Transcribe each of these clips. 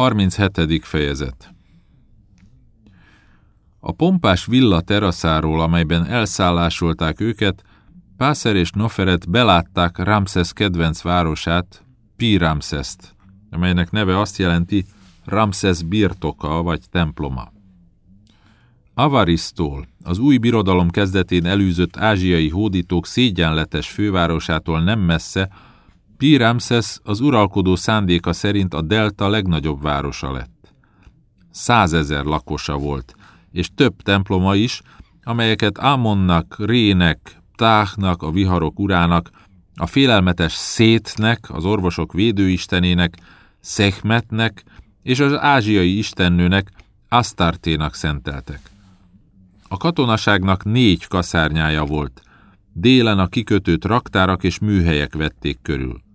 37. fejezet A pompás villa teraszáról, amelyben elszállásolták őket, Pászer és Noferet belátták Ramszesz kedvenc városát, Pi-Ramszeszt, amelynek neve azt jelenti Ramszesz birtoka vagy temploma. Avarisztól, az új birodalom kezdetén elűzött ázsiai hódítók szégyenletes fővárosától nem messze, Pi-Ramszesz az uralkodó szándéka szerint a delta legnagyobb városa lett. Százezer lakosa volt, és több temploma is, amelyeket Amonnak, Rének, Táhnak, a viharok urának, a félelmetes Szétnek, az orvosok védőistenének, Szechmetnek és az ázsiai istennőnek, Asztarténak szenteltek. A katonaságnak négy kaszárnyája volt, délen a kikötőt raktárak és műhelyek vették körül.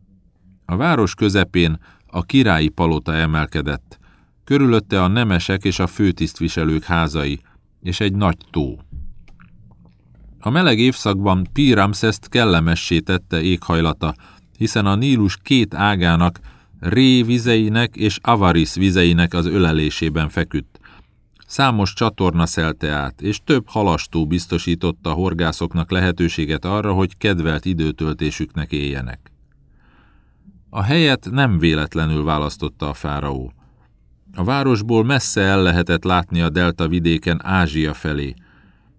A város közepén a királyi palota emelkedett, körülötte a nemesek és a főtisztviselők házai, és egy nagy tó. A meleg évszakban Piramszeszt kellemessé tette éghajlata, hiszen a Nílus két ágának, Ré vizeinek és Avaris vizeinek az ölelésében feküdt. Számos csatorna szelte át, és több halastó biztosította horgászoknak lehetőséget arra, hogy kedvelt időtöltésüknek éljenek. A helyet nem véletlenül választotta a fáraó. A városból messze el lehetett látni a delta vidéken Ázsia felé.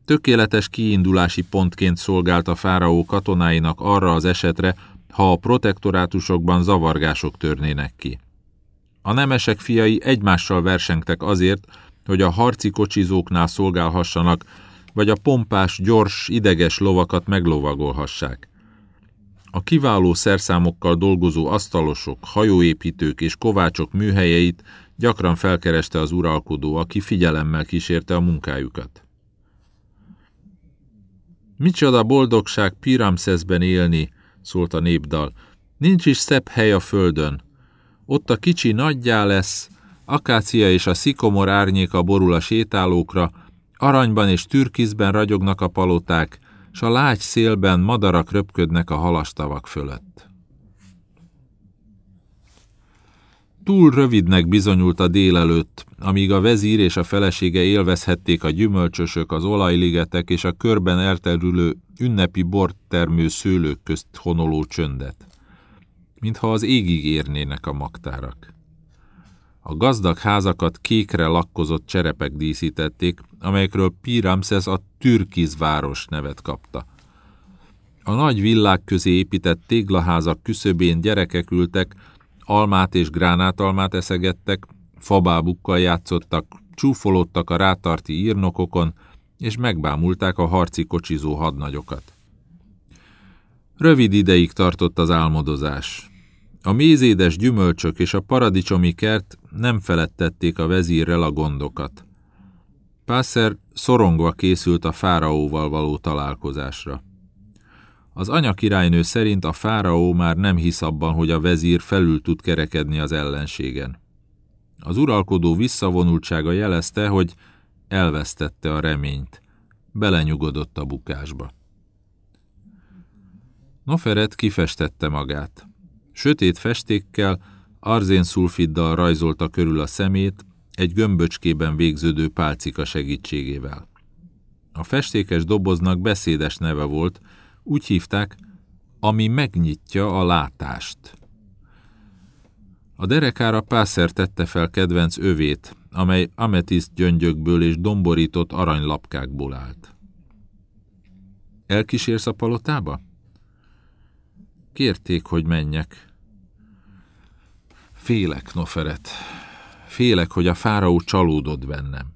Tökéletes kiindulási pontként szolgált a fáraó katonáinak arra az esetre, ha a protektorátusokban zavargások törnének ki. A nemesek fiai egymással versengtek azért, hogy a harci kocsizóknál szolgálhassanak, vagy a pompás, gyors, ideges lovakat meglovagolhassák. A kiváló szerszámokkal dolgozó asztalosok, hajóépítők és kovácsok műhelyeit gyakran felkereste az uralkodó, aki figyelemmel kísérte a munkájukat. Micsoda boldogság Piramszeszben élni, szólt a népdal. Nincs is szebb hely a földön. Ott a kicsi nagyjá lesz, akácia és a szikomor árnyéka borul a sétálókra, aranyban és türkizben ragyognak a paloták, s a lágy szélben madarak röpködnek a halastavak fölött. Túl rövidnek bizonyult a délelőtt, amíg a vezír és a felesége élvezhették a gyümölcsösök, az olajligetek és a körben elterülő ünnepi bort termő szőlők közt honoló csöndet. Mintha az égig érnének a magtárak. A gazdag házakat kékre lakkozott cserepek díszítették, amelyekről Piramszesz a Türkiz város nevet kapta. A nagy villák közé épített téglaházak küszöbén gyerekek ültek, almát és gránátalmát eszegettek, fabábukkal játszottak, csúfolódtak a rátarti írnokokon, és megbámulták a harci kocsizó hadnagyokat. Rövid ideig tartott az álmodozás. A mézédes gyümölcsök és a paradicsomi kert nem felettették a vezírrel a gondokat. Pászer szorongva készült a fáraóval való találkozásra. Az anya királynő szerint a fáraó már nem hisz abban, hogy a vezír felül tud kerekedni az ellenségen. Az uralkodó visszavonultsága jelezte, hogy elvesztette a reményt. Belenyugodott a bukásba. Noferet kifestette magát. Sötét festékkel, arzénszulfiddal rajzolta körül a szemét, egy gömböcskében végződő pálcika segítségével. A festékes doboznak beszédes neve volt, úgy hívták, ami megnyitja a látást. A derekára Pászer tette fel kedvenc övét, amely ametiszt gyöngyökből és domborított aranylapkákból állt. Elkísérsz a palotába? Kérték, hogy menjek. Félek, Noferet. Félek, hogy a fáraó csalódott bennem.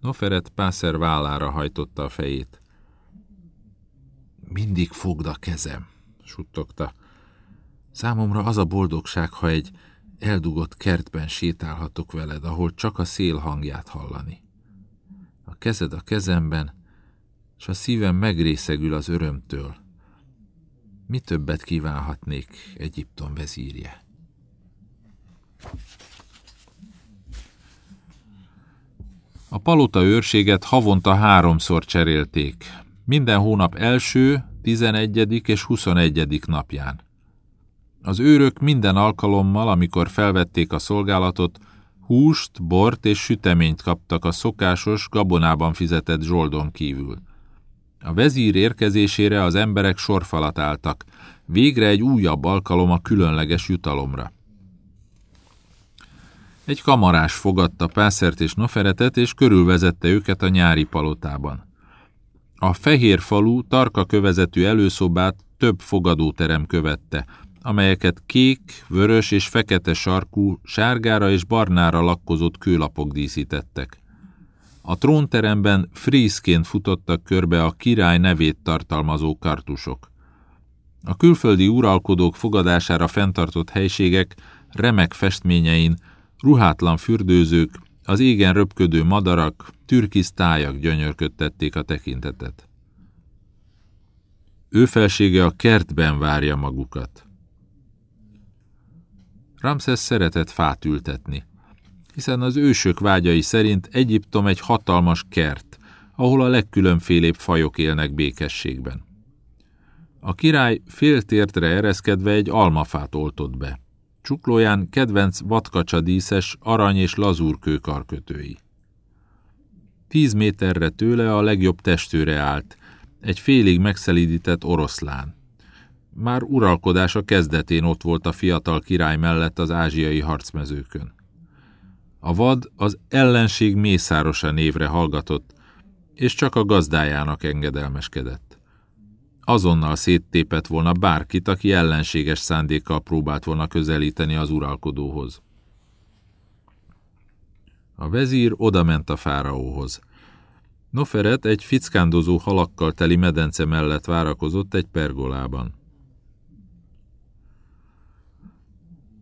Noferet Pászer vállára hajtotta a fejét. Mindig fogd a kezem, suttogta. Számomra az a boldogság, ha egy eldugott kertben sétálhatok veled, ahol csak a szél hangját hallani. A kezed a kezemben, és a szívem megrészegül az örömtől. Mi többet kívánhatnék Egyiptom vezírje? A palota őrséget havonta háromszor cserélték, minden hónap első, tizenegyedik és huszonegyedik napján. Az őrök minden alkalommal, amikor felvették a szolgálatot, húst, bort és süteményt kaptak a szokásos, gabonában fizetett zsoldon kívül. A vezír érkezésére az emberek sorfalat álltak, végre egy újabb alkalom a különleges jutalomra. Egy kamarás fogadta Pászert és Noferetet, és körülvezette őket a nyári palotában. A fehér falu tarka kövezetű előszobát több fogadóterem követte, amelyeket kék, vörös és fekete sarkú, sárgára és barnára lakkozott kőlapok díszítettek. A trónteremben frízként futottak körbe a király nevét tartalmazó kartusok. A külföldi uralkodók fogadására fenntartott helységek remek festményein ruhátlan fürdőzők, az égen röpködő madarak, türkisz tájak gyönyörködtették a tekintetet. Ő felsége a kertben várja magukat. Ramszesz szeretett fát ültetni, hiszen az ősök vágyai szerint Egyiptom egy hatalmas kert, ahol a legkülönfélébb fajok élnek békességben. A király féltértre ereszkedve egy almafát oltott be. Csuklóján kedvenc díszes arany és lazúrkő karkötői. Tíz méterre tőle a legjobb testőre állt, egy félig megszelídített oroszlán. Már uralkodása kezdetén ott volt a fiatal király mellett az ázsiai harcmezőkön. A vad az ellenség mészárosa névre hallgatott, és csak a gazdájának engedelmeskedett. Azonnal széttépett volna bárkit, aki ellenséges szándékkal próbált volna közelíteni az uralkodóhoz. A vezír odament a fáraóhoz. Noferet egy fickándozó halakkal teli medence mellett várakozott egy pergolában.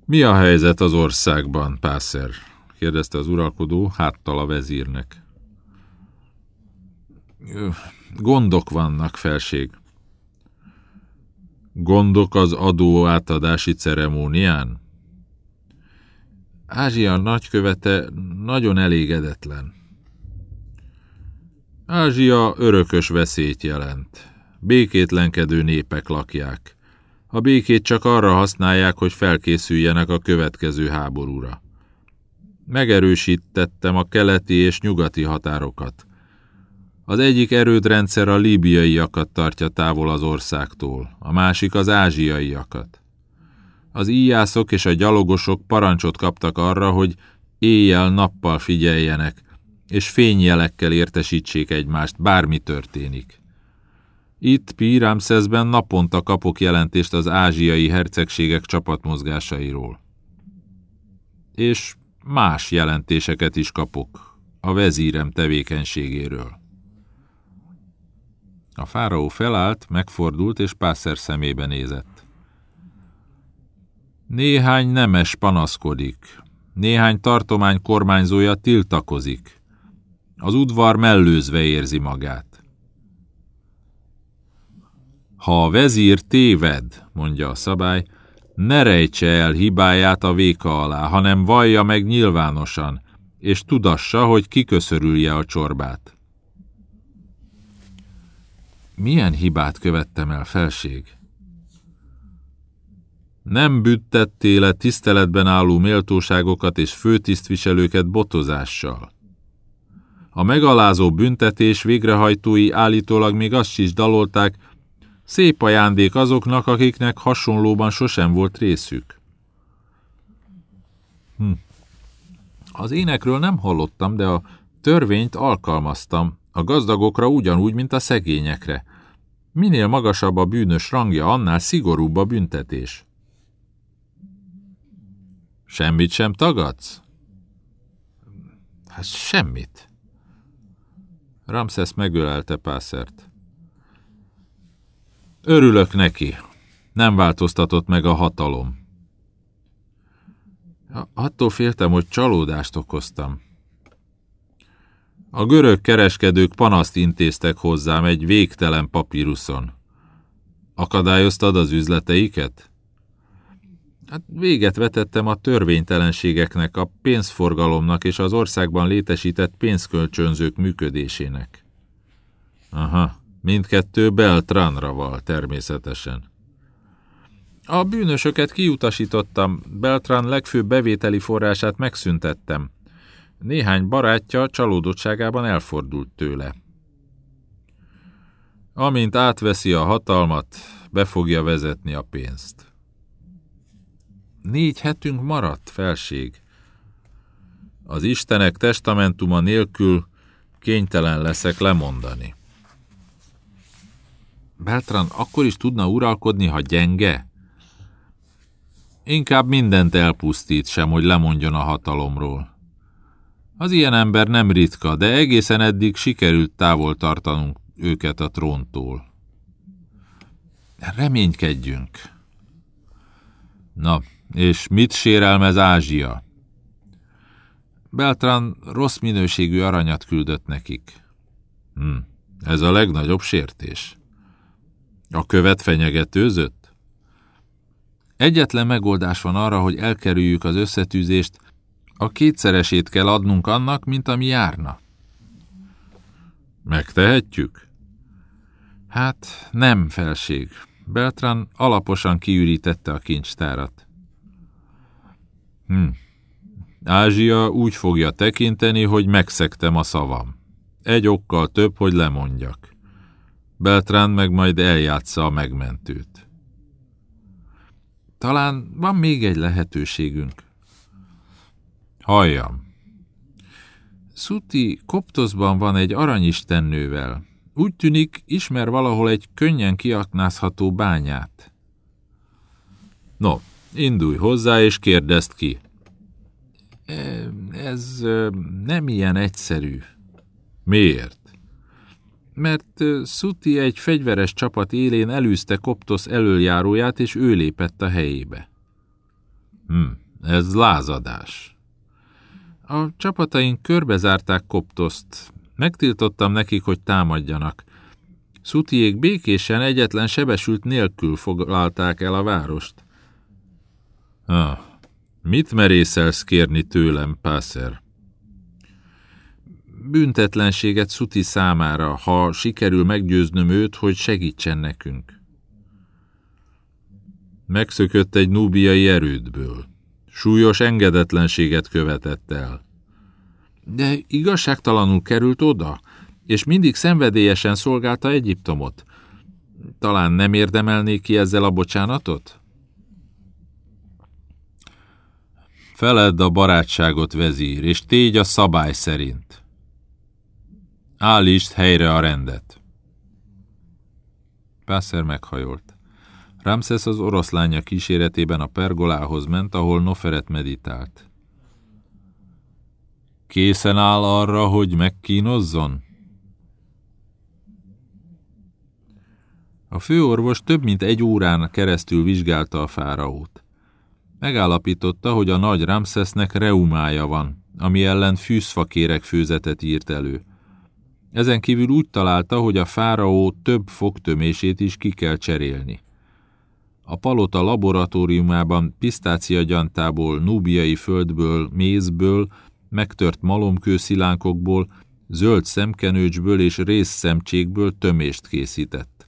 Mi a helyzet az országban, Pászer? Kérdezte az uralkodó háttal a vezírnek. Gondok vannak, felség. Gondok az adó átadási ceremónián? Ázsia nagykövete nagyon elégedetlen. Ázsia örökös veszélyt jelent. Békétlenkedő népek lakják. A békét csak arra használják, hogy felkészüljenek a következő háborúra. Megerősítettem a keleti és nyugati határokat. Az egyik erődrendszer a líbiaiakat tartja távol az országtól, a másik az ázsiaiakat. Az íjászok és a gyalogosok parancsot kaptak arra, hogy éjjel-nappal figyeljenek, és fényjelekkel értesítsék egymást, bármi történik. Itt Piramszeszben naponta kapok jelentést az ázsiai hercegségek csapatmozgásairól. És más jelentéseket is kapok a vezírem tevékenységéről. A fáraó felállt, megfordult és Pászer szemébe nézett. Néhány nemes panaszkodik, néhány tartomány kormányzója tiltakozik. Az udvar mellőzve érzi magát. Ha a vezír téved, mondja a szabály, ne rejtse el hibáját a véka alá, hanem vallja meg nyilvánosan, és tudassa, hogy kiköszörülje a csorbát. Milyen hibát követtem el, felség? Nem büttettél le tiszteletben álló méltóságokat és főtisztviselőket botozással. A megalázó büntetés végrehajtói állítólag még azt is dalolták, szép ajándék azoknak, akiknek hasonlóban sosem volt részük. Hm. Az énekről nem hallottam, de a törvényt alkalmaztam, a gazdagokra ugyanúgy, mint a szegényekre. Minél magasabb a bűnös rangja, annál szigorúbb a büntetés. Semmit sem tagadsz? Hát semmit. Ramszesz megölelte Pászert. Örülök neki. Nem változtatott meg a hatalom. Attól féltem, hogy csalódást okoztam. A görög kereskedők panaszt intéztek hozzám egy végtelen papíruszon. Akadályoztad az üzleteiket? Hát véget vetettem a törvénytelenségeknek, a pénzforgalomnak és az országban létesített pénzkölcsönzők működésének. Aha, mindkettő Beltranra val, természetesen. A bűnösöket kiutasítottam, Beltran legfőbb bevételi forrását megszüntettem. Néhány barátja csalódottságában elfordult tőle. Amint átveszi a hatalmat, be fogja vezetni a pénzt. Négy hetünk maradt, felség. Az Istenek testamentuma nélkül kénytelen leszek lemondani. Beltran akkor is tudna uralkodni, ha gyenge? Inkább mindent elpusztít sem, hogy lemondjon a hatalomról. Az ilyen ember nem ritka, de egészen eddig sikerült távol tartanunk őket a tróntól. Reménykedjünk. Na, és mit sérelmez Ázsia? Beltran rossz minőségű aranyat küldött nekik. Hm, ez a legnagyobb sértés. A követ fenyegetőzött? Egyetlen megoldás van arra, hogy elkerüljük az összetűzést, a kétszeresét kell adnunk annak, mint ami járna. Megtehetjük? Hát nem, felség. Beltran alaposan kiürítette a kincstárat. Hm. Ázsia úgy fogja tekinteni, hogy megszektem a szavam. Egy okkal több, hogy lemondjak. Beltrán meg majd eljátsza a megmentőt. Talán van még egy lehetőségünk. Halljam. Szuti Koptoszban van egy aranyistennővel. Úgy tűnik, ismer valahol egy könnyen kiaknázható bányát. No, indulj hozzá és kérdezd ki. Ez nem ilyen egyszerű. Miért? Mert Szuti egy fegyveres csapat élén elűzte Koptosz elöljáróját, és ő lépett a helyébe. Hm, ez lázadás. A csapataink körbezárták Koptoszt. Megtiltottam nekik, hogy támadjanak. Szutiék békésen egyetlen sebesült nélkül foglalták el a várost. Ah, mit merészelsz kérni tőlem, Pászer? Büntetlenséget Szuti számára, ha sikerül meggyőznöm őt, hogy segítsen nekünk. Megszökött egy núbiai erődből. Súlyos engedetlenséget követett el. De igazságtalanul került oda, és mindig szenvedélyesen szolgálta Egyiptomot. Talán nem érdemelnék ki ezzel a bocsánatot? Feledd a barátságot, vezír, és tégy a szabály szerint. Állítsd helyre a rendet. Pászer meghajolt. Ramszesz az oroszlánya kíséretében a pergolához ment, ahol Noferet meditált. Készen áll arra, hogy megkínozzon? A főorvos több mint egy órán keresztül vizsgálta a fáraót. Megállapította, hogy a nagy Ramszesznek reumája van, ami ellen fűszfakérek főzetet írt elő. Ezen kívül úgy találta, hogy a fáraó több fogtömését is ki kell cserélni. A palota laboratóriumában pisztáciagyantából, núbiai földből, mézből, megtört malomkőszilánkokból, zöld szemkenőcsből és részszemcsékből tömést készített.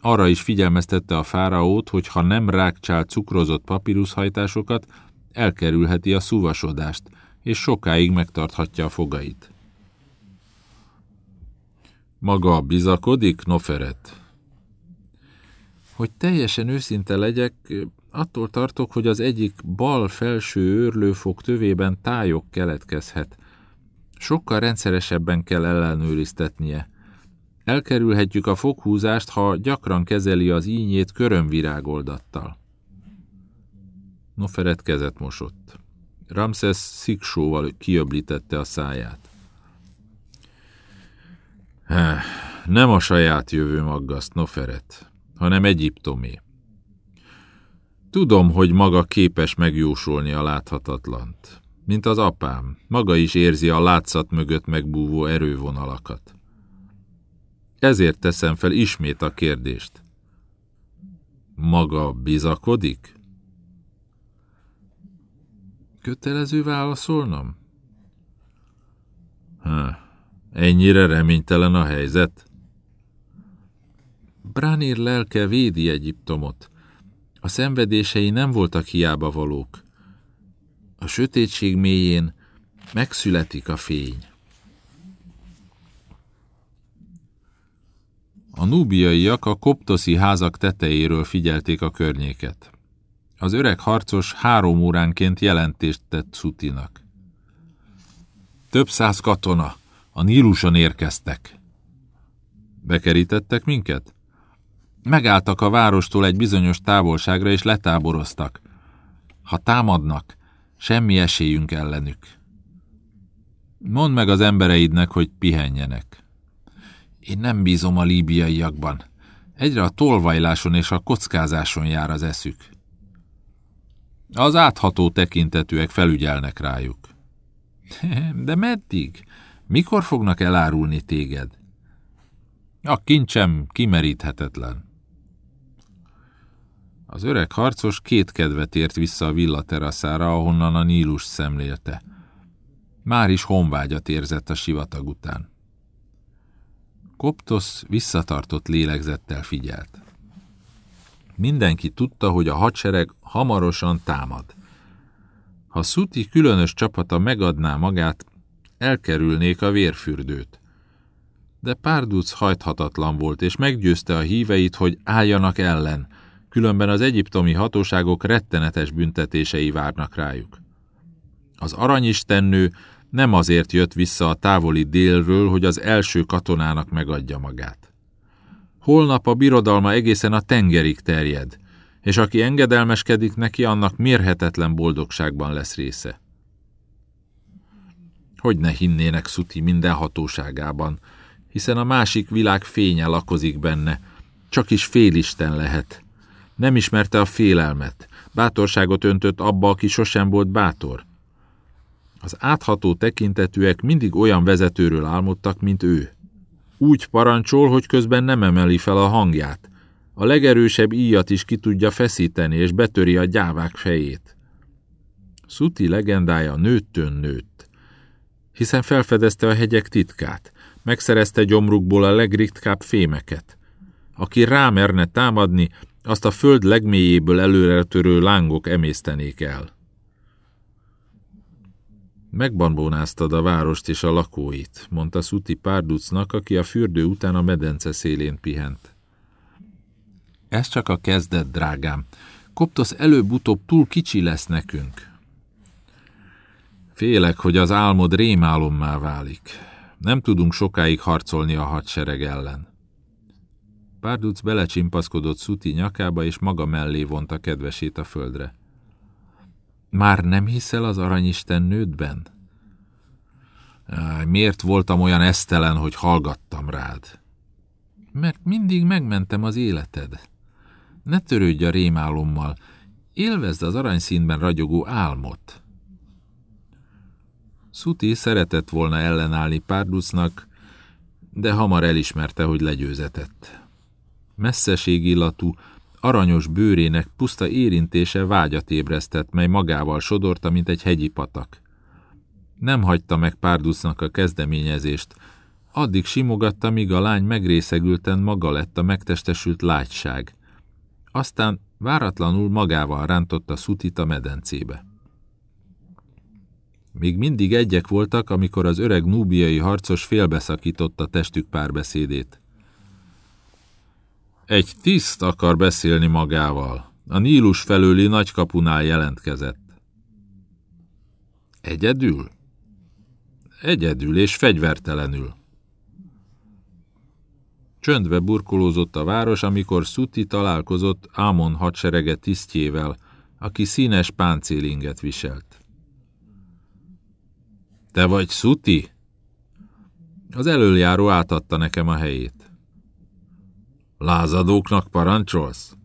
Arra is figyelmeztette a fáraót, hogy ha nem rákcsál cukrozott papíruszhajtásokat, elkerülheti a szuvasodást, és sokáig megtarthatja a fogait. Maga bizakodik, Noferet? Hogy teljesen őszinte legyek, attól tartok, hogy az egyik bal felső őrlőfog tövében tájok keletkezhet. Sokkal rendszeresebben kell ellenőriztetnie. Elkerülhetjük a foghúzást, ha gyakran kezeli az ínyét körömvirágoldattal. Noferet kezet mosott. Ramses sziksóval kiöblítette a száját. Nem a saját jövőm aggaszt, Noferet hanem Egyiptomé. Tudom, hogy maga képes megjósolni a láthatatlant. Mint az apám, maga is érzi a látszat mögött megbúvó erővonalakat. Ezért teszem fel ismét a kérdést. Maga bizakodik? Kötelező válaszolnom? Ha, ennyire reménytelen a helyzet? Branir lelke védi Egyiptomot. A szenvedései nem voltak hiába valók. A sötétség mélyén megszületik a fény. A núbiaiak a koptoszi házak tetejéről figyelték a környéket. Az öreg harcos három óránként jelentést tett Szutinak. Több száz katona, a Níluson érkeztek. Bekerítettek minket? Megálltak a várostól egy bizonyos távolságra, és letáboroztak. Ha támadnak, semmi esélyünk ellenük. Mondd meg az embereidnek, hogy pihenjenek. Én nem bízom a líbiaiakban. Egyre a tolvajláson és a kockázáson jár az eszük. Az átható tekintetűek felügyelnek rájuk. De meddig? Mikor fognak elárulni téged? A kincsem kimeríthetetlen. Az öreg harcos két kedvet ért vissza a villateraszára, ahonnan a Nílus szemlélte. Már is honvágyat érzett a sivatag után. Koptos visszatartott lélegzettel figyelt. Mindenki tudta, hogy a hadsereg hamarosan támad. Ha Szuti különös csapata megadná magát, elkerülnék a vérfürdőt. De Párduc hajthatatlan volt, és meggyőzte a híveit, hogy álljanak ellen, különben az egyiptomi hatóságok rettenetes büntetései várnak rájuk. Az aranyistennő nem azért jött vissza a távoli délről, hogy az első katonának megadja magát. Holnap a birodalma egészen a tengerig terjed, és aki engedelmeskedik neki, annak mérhetetlen boldogságban lesz része. Hogy ne hinnének Szuti minden hatóságában, hiszen a másik világ fénye lakozik benne, csak is félisten lehet. Nem ismerte a félelmet, bátorságot öntött abba, aki sosem volt bátor. Az átható tekintetűek mindig olyan vezetőről álmodtak, mint ő. Úgy parancsol, hogy közben nem emeli fel a hangját. A legerősebb íjat is ki tudja feszíteni, és betöri a gyávák fejét. Szuti legendája nőttön nőtt, hiszen felfedezte a hegyek titkát, megszerezte gyomrukból a legritkább fémeket. Aki rámerne támadni, azt a föld legmélyéből előretörő lángok emésztenék el. Megbambonáztad a várost és a lakóit, mondta Szuti Párducnak, aki a fürdő után a medence szélén pihent. Ez csak a kezdet, drágám. Koptosz előbb-utóbb túl kicsi lesz nekünk. Félek, hogy az álmod rémálommá válik. Nem tudunk sokáig harcolni a hadsereg ellen. Párduc belecsimpaszkodott Szuti nyakába, és maga mellé vonta kedvesét a földre. Már nem hiszel az aranyisten nődben? Miért voltam olyan esztelen, hogy hallgattam rád? Mert mindig megmentem az életed. Ne törődj a rémálommal, élvezd az aranyszínben ragyogó álmot. Szuti szeretett volna ellenállni Párducnak, de hamar elismerte, hogy legyőzetett. Messzeségillatú, aranyos bőrének puszta érintése vágyat ébresztett, mely magával sodorta, mint egy hegyi patak. Nem hagyta meg Párducnak a kezdeményezést, addig simogatta, míg a lány megrészegülten maga lett a megtestesült lágyság. Aztán váratlanul magával rántotta Szutit a medencébe. Még mindig egyek voltak, amikor az öreg núbiai harcos félbeszakította testük párbeszédét. Egy tiszt akar beszélni magával. A Nílus felőli nagykapunál jelentkezett. Egyedül? Egyedül és fegyvertelenül. Csöndbe burkolózott a város, amikor Szuti találkozott Ámon hadserege tisztjével, aki színes páncélinget viselt. Te vagy Szuti? Az elöljáró átadta nekem a helyét. Lázadóknak parancsolsz?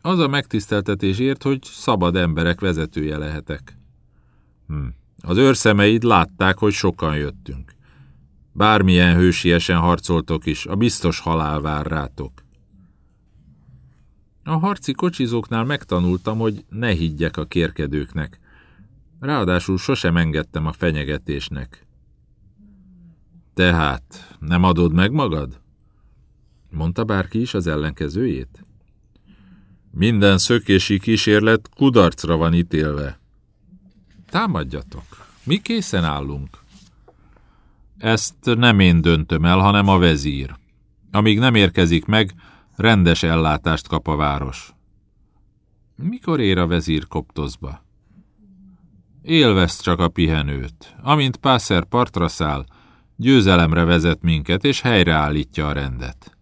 Az a megtiszteltetésért, hogy szabad emberek vezetője lehetek. Hm. Az őrszemeid látták, hogy sokan jöttünk. Bármilyen hősiesen harcoltok is, a biztos halál vár rátok. A harci kocsizóknál megtanultam, hogy ne higgyek a kérkedőknek. Ráadásul sosem engedtem a fenyegetésnek. Tehát nem adod meg magad? Mondta bárki is az ellenkezőjét? Minden szökési kísérlet kudarcra van ítélve. Támadjatok. Mi készen állunk. Ezt nem én döntöm el, hanem a vezír. Amíg nem érkezik meg, rendes ellátást kap a város. Mikor ér a vezír Koptozba? Élveszt csak a pihenőt. Amint Pászer partra száll, győzelemre vezet minket, és helyreállítja a rendet.